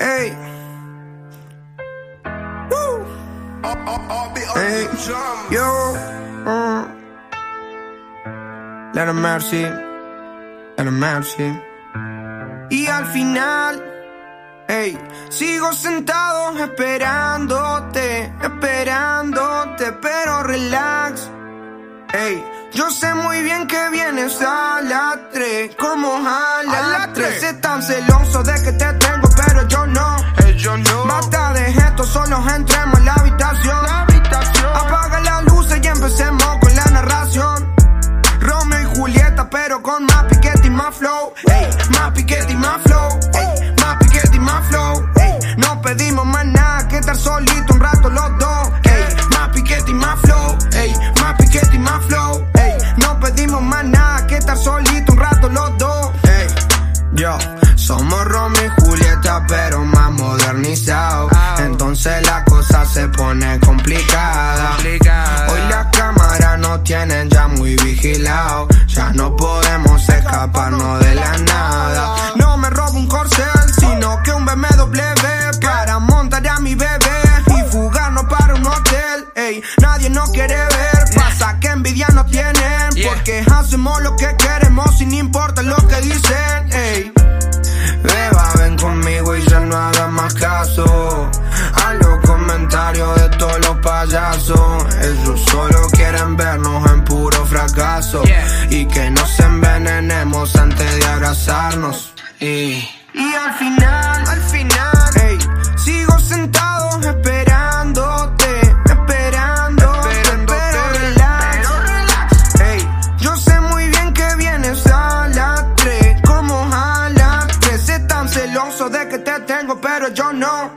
Ey. Woo. Ey. Yo. Uh. Let him mercy. Let him mercy. Y al final, ey, sigo sentado esperándote, esperándote, pero relax. Ey, yo sé muy bien que vienes a las 3, como a las 3. Están celosos de que te entremos en la habitación. La habitación. Apaga las luces y empecemos con la narración. Romeo y Julieta, pero con más piquete y más flow. Ey, más piquete y más flow. Ey, más piquete y más flow. Ey, no pedimos más nada que estar solito un rato los dos. Ey, más piquete y más flow. Ey, más piquete y más flow. Ey, no pedimos más nada que estar solito un rato los dos. Ey, yo, somos tienen ya muy vigilados. Ya no podemos escaparnos de la nada. No me robo un corcel, sino que un BMW para montar a mi bebé y fugarnos para un hotel. Ey, nadie nos quiere ver, pasa que envidia no tienen. Porque hacemos lo que queremos sin importar lo que dicen. Ey. Beba, ven conmigo y ya no de abrazarnos Y, y al final, al final ey, Sigo sentado esperándote Esperándote, pero relax Ey, yo sé muy bien que vienes a las 3, como a las 3. Están celosos de que te tengo, pero yo no.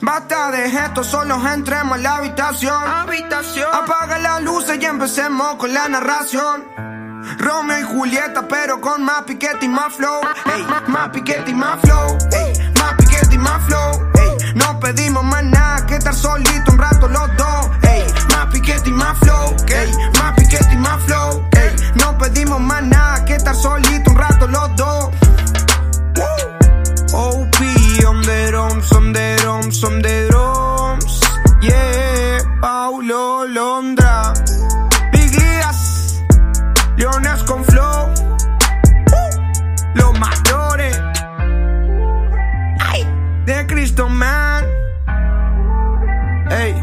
Basta de esto, solo entremos en la habitación. Habitación. Apaga las luces y empecemos con la narración. Romeo y Julieta, pero con más piquete y más flow. Ey, más piquete y más flow. Ey, más piquete y más flow. Ey, no pedimos más nada que estar solito un rato los dos. Ey, más piquete y más flow. Ey, Leonas con flow. Uh, los mayores. Ay, de Cristo Man. Ey.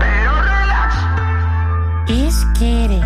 Pero relax. Es que